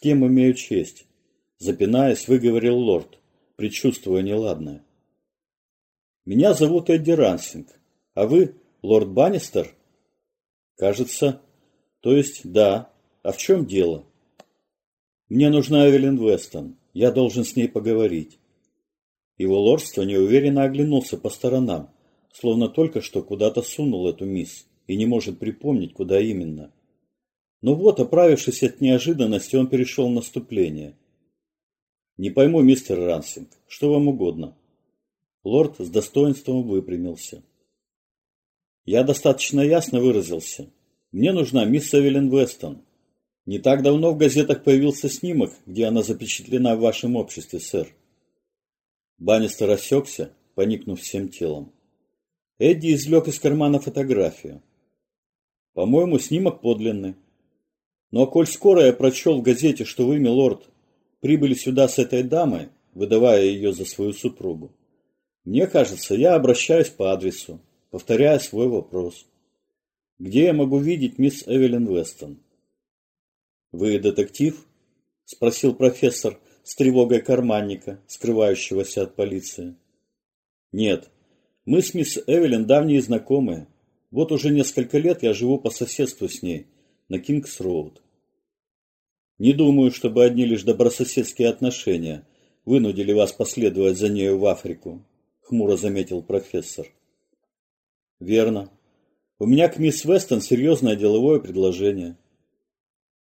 кем имею честь?» Запинаясь, выговорил лорд, предчувствуя неладное. «Меня зовут Эдди Рансинг, а вы лорд Баннистер?» «Кажется, то есть, да. А в чем дело?» «Мне нужна Эвелин Вестон. Я должен с ней поговорить». Его лордство неуверенно оглянулся по сторонам, словно только что куда-то сунул эту мисс и не может припомнить, куда именно. Но вот, оправившись от неожиданности, он перешел в наступление. «Не пойму, мистер Рансинг, что вам угодно?» Лорд с достоинством выпрямился. «Я достаточно ясно выразился. Мне нужна мисс Эвелин Вестон. Не так давно в газетах появился снимок, где она запечатлена в вашем обществе, сэр». Баннистер осекся, поникнув всем телом. Эдди извлек из кармана фотографию. По-моему, снимок подлинный. Но коль скоро я прочел в газете, что вы, милорд, прибыли сюда с этой дамой, выдавая ее за свою супругу, мне кажется, я обращаюсь по адресу, повторяя свой вопрос. Где я могу видеть мисс Эвелин Вестон? Вы детектив? Спросил профессор с тревогой карманника, скрывающегося от полиции. Нет, мы с мисс Эвелин давние знакомые. Вот уже несколько лет я живу по соседству с ней, на Кингс-Роуд. Не думаю, чтобы одни лишь добрососедские отношения вынудили вас последовать за нею в Африку, хмуро заметил профессор. Верно. У меня к мисс Вестон серьезное деловое предложение.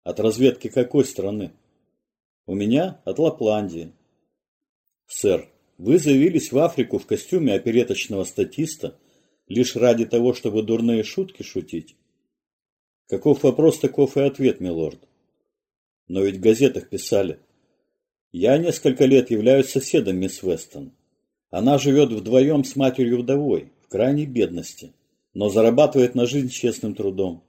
От разведки какой страны? У меня от Лапландии. Сэр, вы заявились в Африку в костюме опереточного статиста лишь ради того, чтобы дурные шутки шутить? Каков вопрос, таков и ответ, милорд. Но ведь в газетах писали. Я несколько лет являюсь соседом мисс Вестон. Она живет вдвоем с матерью-вдовой, в крайней бедности, но зарабатывает на жизнь честным трудом.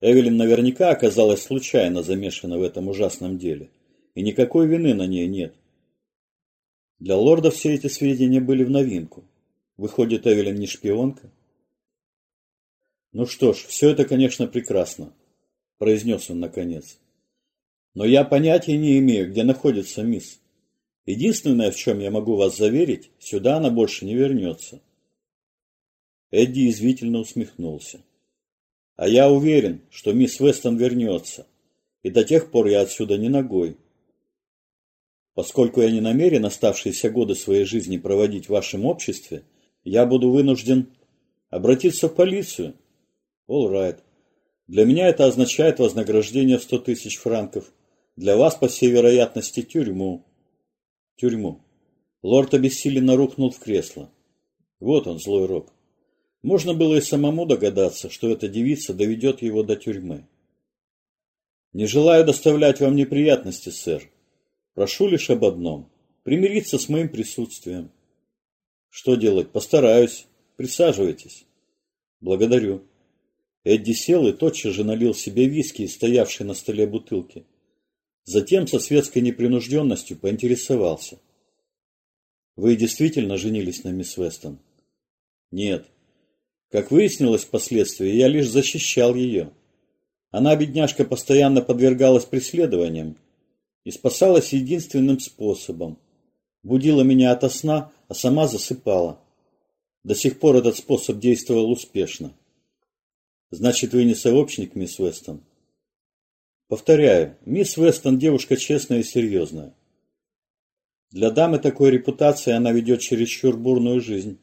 Эвелин наверняка оказалась случайно замешана в этом ужасном деле, и никакой вины на ней нет. Для лорда все эти сведения были в новинку. Выходит, Эвелин не шпионка? Ну что ж, все это, конечно, прекрасно, произнес он наконец. Но я понятия не имею, где находится мисс. Единственное, в чем я могу вас заверить, сюда она больше не вернется. Эдди извительно усмехнулся. А я уверен, что мисс Вестон вернется, и до тех пор я отсюда не ногой. Поскольку я не намерен оставшиеся годы своей жизни проводить в вашем обществе, я буду вынужден обратиться в полицию. All right. Для меня это означает вознаграждение в сто тысяч франков. Для вас, по всей вероятности, тюрьму тюрьму. Лорд обессиленно рухнул в кресло. Вот он, злой рок. Можно было и самому догадаться, что эта девица доведет его до тюрьмы. Не желаю доставлять вам неприятности, сэр. Прошу лишь об одном – примириться с моим присутствием. Что делать? Постараюсь. Присаживайтесь. Благодарю. Эдди сел и тотчас же налил себе виски из стоявшей на столе бутылки. Затем со светской непринужденностью поинтересовался. «Вы действительно женились на мисс Вестон?» «Нет. Как выяснилось впоследствии, я лишь защищал ее. Она, бедняжка, постоянно подвергалась преследованиям и спасалась единственным способом. Будила меня ото сна, а сама засыпала. До сих пор этот способ действовал успешно. Значит, вы не сообщник, мисс Вестон?» Повторяю, мисс Вестон девушка честная и серьезная. Для дамы такой репутации она ведет чересчур бурную жизнь.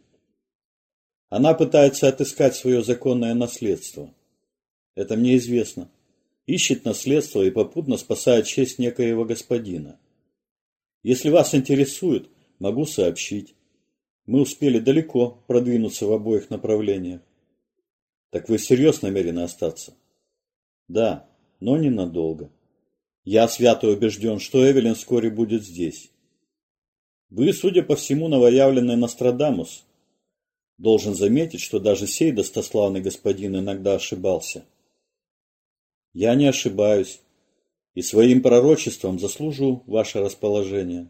Она пытается отыскать свое законное наследство. Это мне известно. Ищет наследство и попутно спасает честь некоего господина. Если вас интересует, могу сообщить. Мы успели далеко продвинуться в обоих направлениях. Так вы серьезно намерены остаться? Да но ненадолго. Я свято убежден, что Эвелин вскоре будет здесь. Вы, судя по всему, новоявленный Нострадамус. Должен заметить, что даже сей достославный господин иногда ошибался. Я не ошибаюсь, и своим пророчеством заслужу ваше расположение.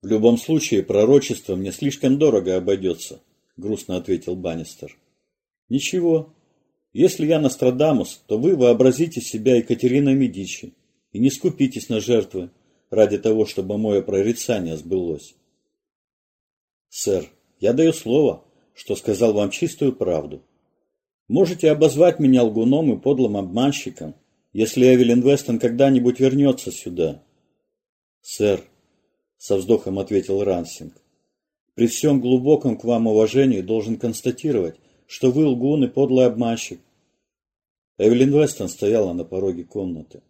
В любом случае, пророчество мне слишком дорого обойдется, грустно ответил Баннистер. Ничего, если я Нострадамус, то вы вообразите себя Екатериной Медичи И не скупитесь на жертвы ради того, чтобы мое прорицание сбылось. Сэр, я даю слово, что сказал вам чистую правду. Можете обозвать меня лгуном и подлым обманщиком, если Эвелин Вестон когда-нибудь вернется сюда. Сэр, со вздохом ответил Рансинг, при всем глубоком к вам уважении должен констатировать, что вы лгун и подлый обманщик. Эвелин Вестон стояла на пороге комнаты.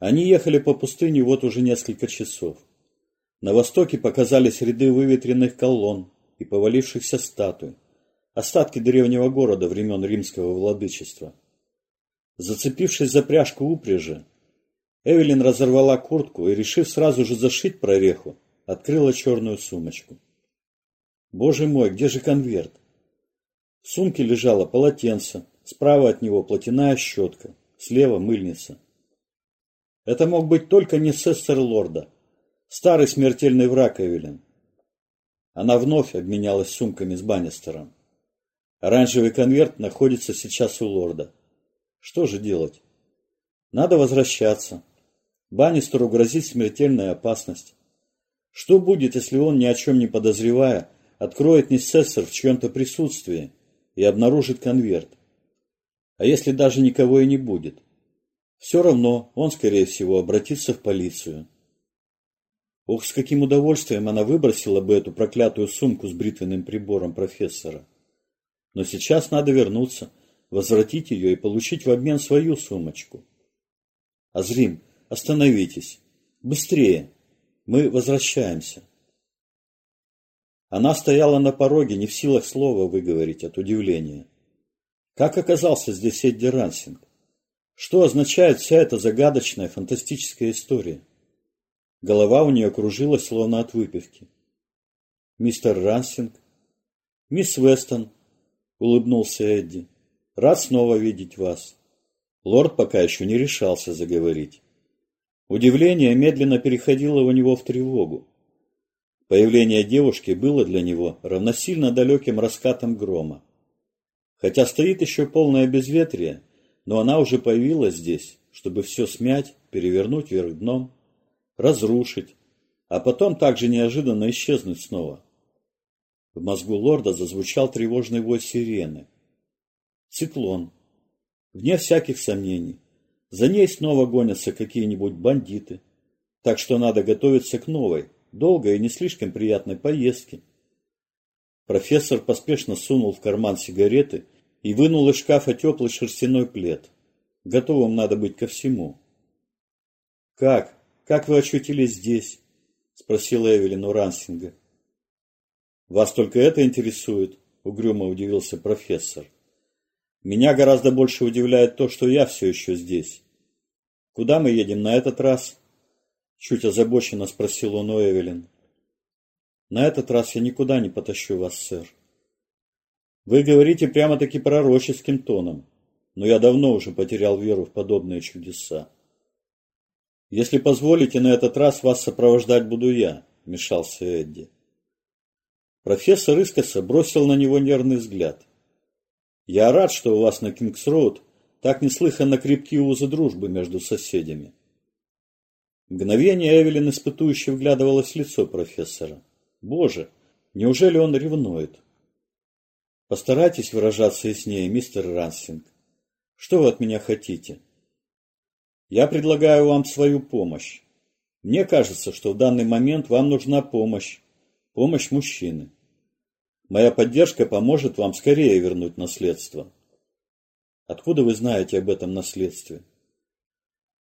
Они ехали по пустыне вот уже несколько часов. На востоке показались ряды выветренных колонн и повалившихся статуй, остатки древнего города времен римского владычества. Зацепившись за пряжку упряжи, Эвелин разорвала куртку и, решив сразу же зашить прореху, открыла черную сумочку. Боже мой, где же конверт? В сумке лежало полотенце, справа от него платяная щетка, слева мыльница. Это мог быть только не сестер лорда, старый смертельный враг Эвелин. Она вновь обменялась сумками с Баннистером. Оранжевый конверт находится сейчас у лорда. Что же делать? Надо возвращаться. Баннистеру грозит смертельная опасность. Что будет, если он, ни о чем не подозревая, откроет Несессор в чьем-то присутствии и обнаружит конверт? А если даже никого и не будет? Все равно он, скорее всего, обратится в полицию. Ох, с каким удовольствием она выбросила бы эту проклятую сумку с бритвенным прибором профессора. Но сейчас надо вернуться, возвратить ее и получить в обмен свою сумочку. Азрим, остановитесь. Быстрее. Мы возвращаемся. Она стояла на пороге, не в силах слова выговорить от удивления. Как оказался здесь Эдди Рансинг? Что означает вся эта загадочная, фантастическая история? Голова у нее кружилась, словно от выпивки. «Мистер Рансинг?» «Мисс Вестон», — улыбнулся Эдди. «Рад снова видеть вас». Лорд пока еще не решался заговорить. Удивление медленно переходило у него в тревогу. Появление девушки было для него равносильно далеким раскатам грома. Хотя стоит еще полное безветрие, но она уже появилась здесь, чтобы все смять, перевернуть вверх дном, разрушить, а потом также неожиданно исчезнуть снова. В мозгу лорда зазвучал тревожный вой сирены. Циклон. Вне всяких сомнений. За ней снова гонятся какие-нибудь бандиты. Так что надо готовиться к новой, долгой и не слишком приятной поездке. Профессор поспешно сунул в карман сигареты и вынул из шкафа теплый шерстяной плед. Готовым надо быть ко всему. «Как? Как вы очутились здесь?» – спросила Эвелин у Рансинга. «Вас только это интересует?» – угрюмо удивился профессор. Меня гораздо больше удивляет то, что я все еще здесь. Куда мы едем на этот раз? Чуть озабоченно спросил он у Эвелин. На этот раз я никуда не потащу вас, сэр. Вы говорите прямо-таки пророческим тоном, но я давно уже потерял веру в подобные чудеса. Если позволите, на этот раз вас сопровождать буду я, вмешался Эдди. Профессор Искоса бросил на него нервный взгляд. Я рад, что у вас на Кингс-Роуд так неслыханно крепкие узы дружбы между соседями. Мгновение Эвелин испытующе вглядывалась в лицо профессора. Боже, неужели он ревнует? Постарайтесь выражаться яснее, мистер Рансинг. Что вы от меня хотите? Я предлагаю вам свою помощь. Мне кажется, что в данный момент вам нужна помощь. Помощь мужчины. Моя поддержка поможет вам скорее вернуть наследство. Откуда вы знаете об этом наследстве?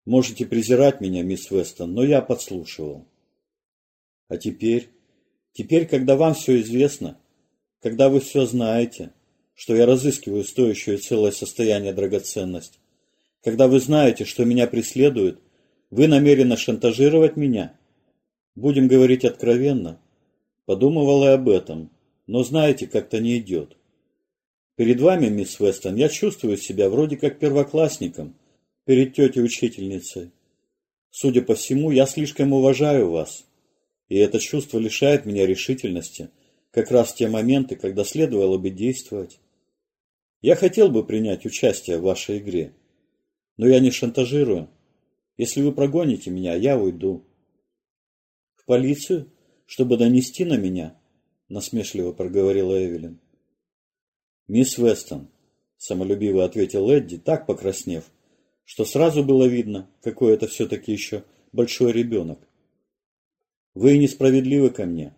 Можете презирать меня, мисс Вестон, но я подслушивал. А теперь? Теперь, когда вам все известно, когда вы все знаете, что я разыскиваю стоящую целое состояние драгоценность, когда вы знаете, что меня преследуют, вы намерены шантажировать меня? Будем говорить откровенно. Подумывал и об этом но знаете, как-то не идет. Перед вами, мисс Вестон, я чувствую себя вроде как первоклассником перед тетей-учительницей. Судя по всему, я слишком уважаю вас, и это чувство лишает меня решительности как раз в те моменты, когда следовало бы действовать. Я хотел бы принять участие в вашей игре, но я не шантажирую, Если вы прогоните меня, я уйду. В полицию, чтобы донести на меня? Насмешливо проговорила Эвелин. Мисс Вестон, самолюбиво ответил Эдди, так покраснев, что сразу было видно, какой это все-таки еще большой ребенок. Вы несправедливы ко мне.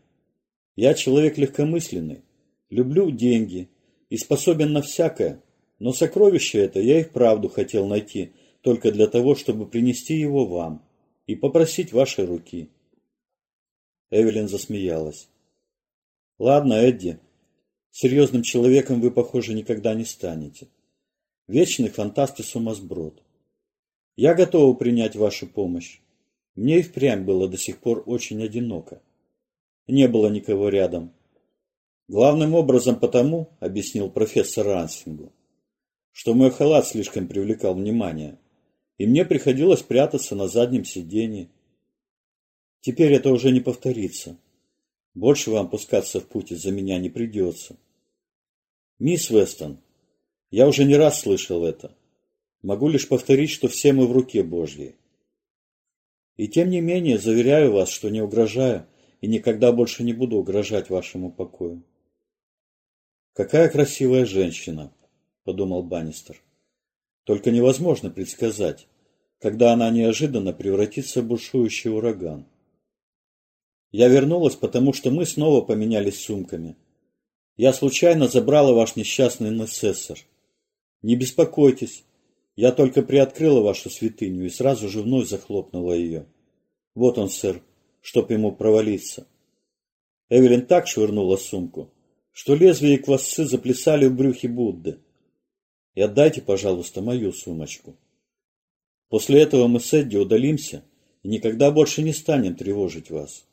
Я человек легкомысленный, люблю деньги и способен на всякое, но сокровище это я и вправду хотел найти только для того, чтобы принести его вам и попросить вашей руки. Эвелин засмеялась. Ладно, Эдди, серьезным человеком вы, похоже, никогда не станете. Вечный фантаст и сумасброд. Я готова принять вашу помощь. Мне и впрямь было до сих пор очень одиноко. Не было никого рядом. Главным образом потому, объяснил профессор Рансингу, что мой халат слишком привлекал внимание, и мне приходилось прятаться на заднем сиденье. Теперь это уже не повторится. Больше вам пускаться в путь из-за меня не придется. Мисс Вестон, я уже не раз слышал это. Могу лишь повторить, что все мы в руке Божьей. И тем не менее, заверяю вас, что не угрожаю и никогда больше не буду угрожать вашему покою. Какая красивая женщина, подумал Баннистер. Только невозможно предсказать, когда она неожиданно превратится в бушующий ураган. Я вернулась, потому что мы снова поменялись сумками. Я случайно забрала ваш несчастный насессор. Не беспокойтесь, я только приоткрыла вашу святыню и сразу же вновь захлопнула ее. Вот он, сэр, чтоб ему провалиться. Эвелин так швырнула сумку, что лезвия и квасцы заплясали в брюхе Будды. И отдайте, пожалуйста, мою сумочку. После этого мы с Эдди удалимся и никогда больше не станем тревожить вас.